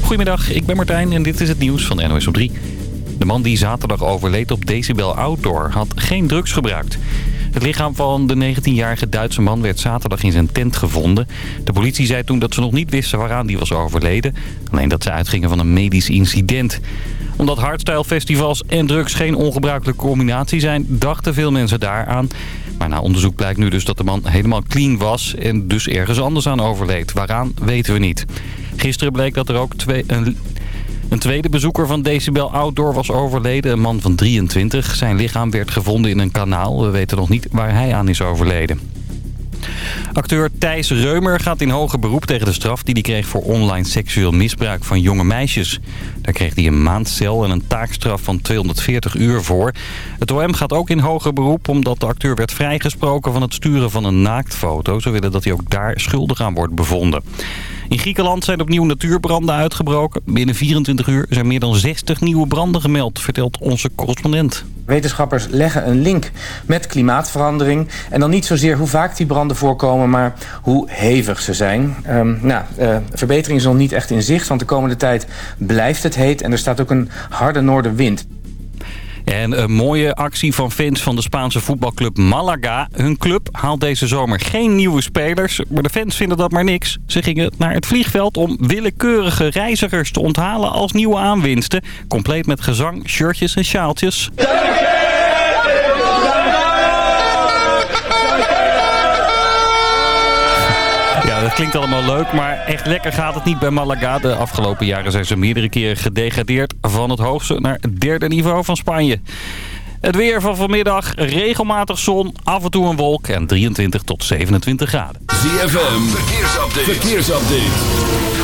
Goedemiddag, ik ben Martijn en dit is het nieuws van NOS op 3. De man die zaterdag overleed op Decibel Outdoor had geen drugs gebruikt. Het lichaam van de 19-jarige Duitse man werd zaterdag in zijn tent gevonden. De politie zei toen dat ze nog niet wisten waaraan die was overleden. Alleen dat ze uitgingen van een medisch incident. Omdat hardstyle-festivals en drugs geen ongebruikelijke combinatie zijn... dachten veel mensen daaraan. Maar na onderzoek blijkt nu dus dat de man helemaal clean was... en dus ergens anders aan overleed. Waaraan weten we niet. Gisteren bleek dat er ook twee, een, een tweede bezoeker van Decibel Outdoor was overleden. Een man van 23. Zijn lichaam werd gevonden in een kanaal. We weten nog niet waar hij aan is overleden. Acteur Thijs Reumer gaat in hoger beroep tegen de straf die hij kreeg voor online seksueel misbruik van jonge meisjes. Daar kreeg hij een maand cel en een taakstraf van 240 uur voor. Het OM gaat ook in hoger beroep omdat de acteur werd vrijgesproken van het sturen van een naaktfoto. Ze willen dat hij ook daar schuldig aan wordt bevonden. In Griekenland zijn opnieuw natuurbranden uitgebroken. Binnen 24 uur zijn meer dan 60 nieuwe branden gemeld, vertelt onze correspondent. Wetenschappers leggen een link met klimaatverandering. En dan niet zozeer hoe vaak die branden voorkomen, maar hoe hevig ze zijn. Um, nou, uh, verbetering is nog niet echt in zicht, want de komende tijd blijft het heet. En er staat ook een harde noordenwind. En een mooie actie van fans van de Spaanse voetbalclub Malaga. Hun club haalt deze zomer geen nieuwe spelers, maar de fans vinden dat maar niks. Ze gingen naar het vliegveld om willekeurige reizigers te onthalen als nieuwe aanwinsten. Compleet met gezang, shirtjes en sjaaltjes. Ja, dat klinkt allemaal leuk, maar echt lekker gaat het niet bij Malaga. De afgelopen jaren zijn ze meerdere keren gedegradeerd van het hoogste naar het derde niveau van Spanje. Het weer van vanmiddag, regelmatig zon, af en toe een wolk en 23 tot 27 graden. ZFM, verkeersupdate. verkeersupdate.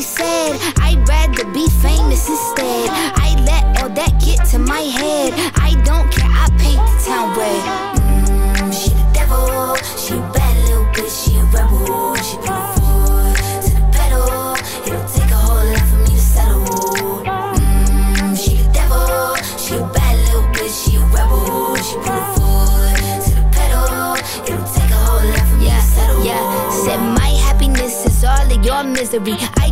Said. I'd rather be famous instead. I let all that get to my head. I don't care, I paint the town red. Mm, she the devil, she a bad little bitch, she a rebel, she beautiful to the pedal. It'll take a whole lot for me to settle. Mm, she the devil, she a bad little bitch, she a rebel, she beautiful to the pedal. It'll take a whole lot for me to settle. Yeah, said my happiness is all of your misery. I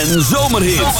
en zomerhit.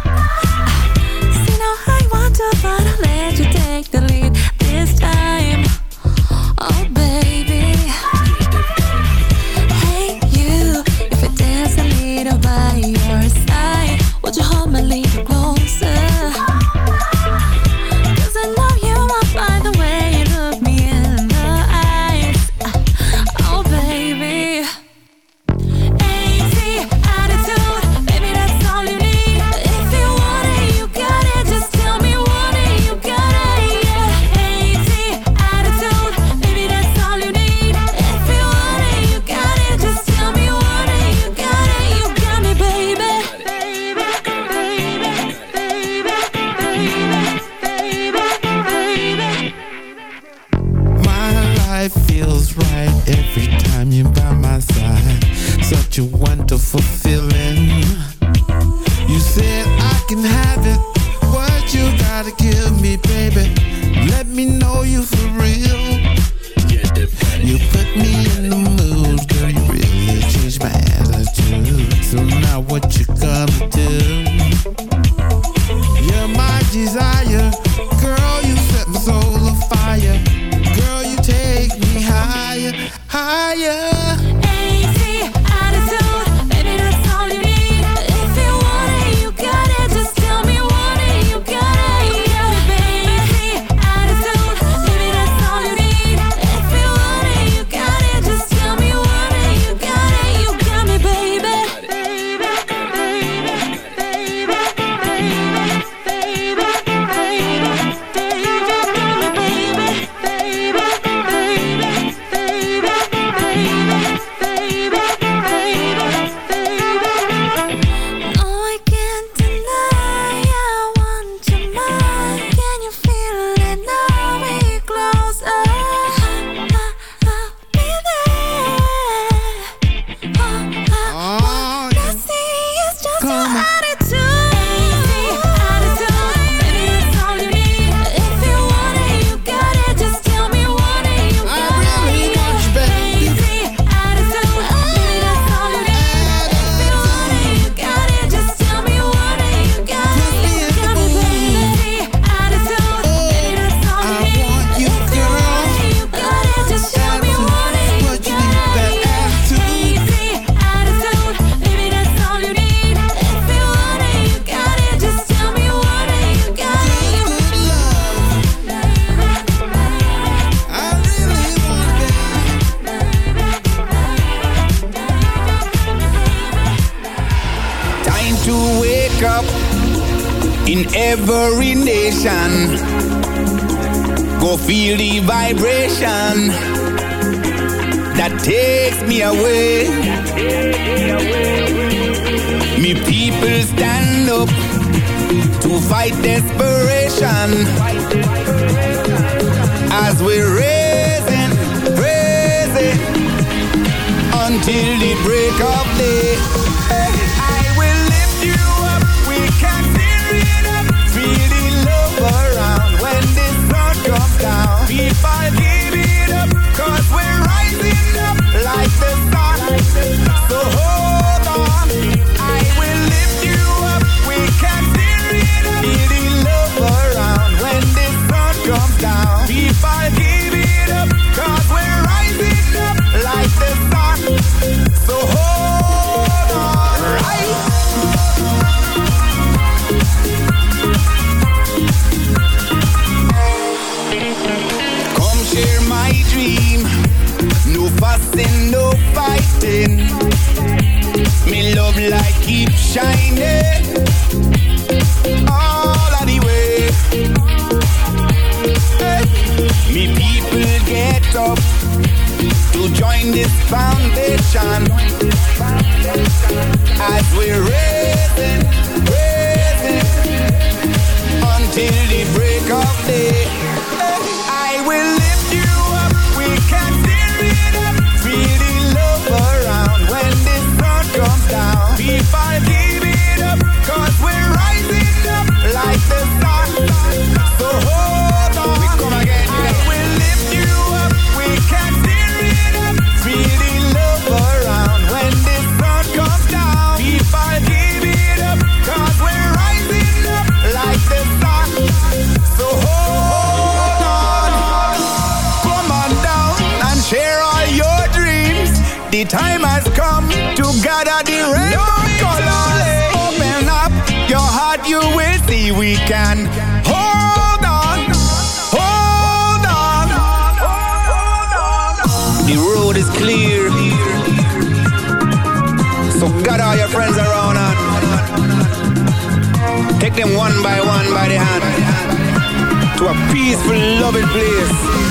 to a peaceful, loving place.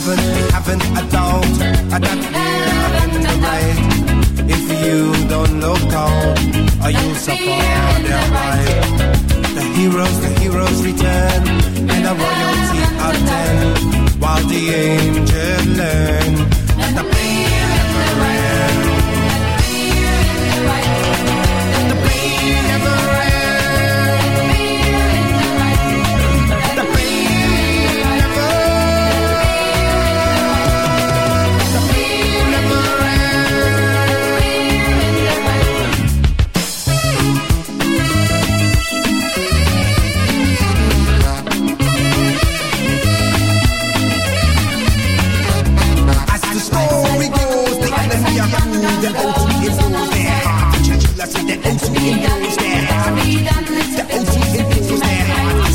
Haven't, haven't a doubt that we're in the right. If you don't look out, or you suffer their right. The heroes, the heroes return, and the royalty attend, while the angels learn the OT impose their heart. The OT impose their heart.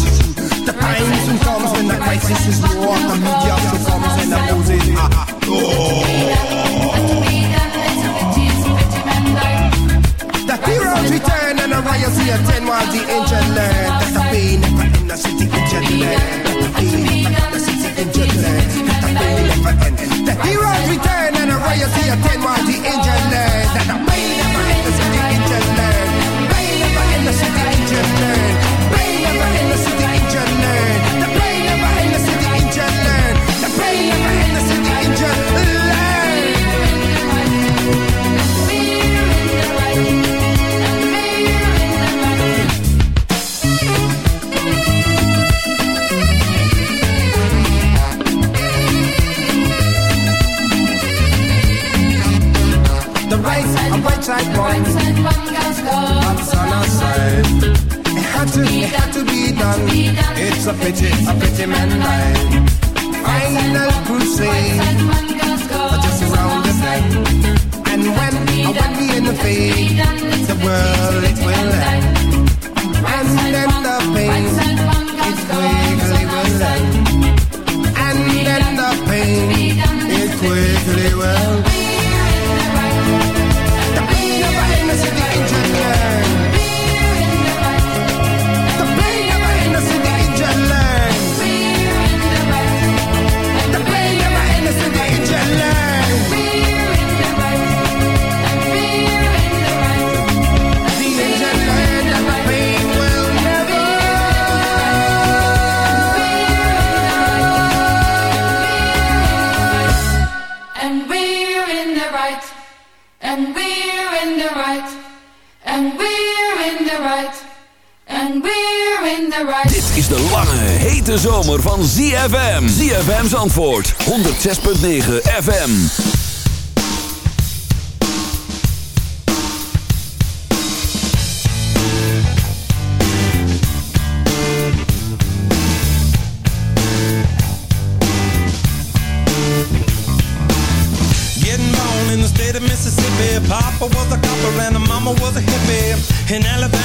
The time soon comes when the crisis is war. The media succumbs and the ah, oh. The heroes return and the riots attend while the angel learn that the pain never end. The city angel learn that the pain never end. The city angel learn that the pain never end. The heroes return and the riots attend while the angel learn that the pain A pity, a pity man died. Final crusade, just around the bend. And when, when we in the fade, the world it will end. Hete zomer van ZFM. ZFM's antwoord, 106.9 FM. Getting born in the state of Mississippi. Papa was a copper and mama was a hippie. In Alabama,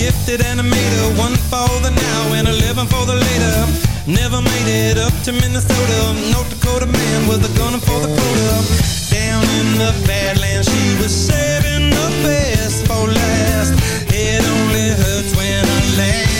gifted animator, one for the now and eleven for the later. Never made it up to Minnesota. North Dakota man with a gun for the quota. Down in the Badlands, she was saving the best for last. It only hurts when I laugh.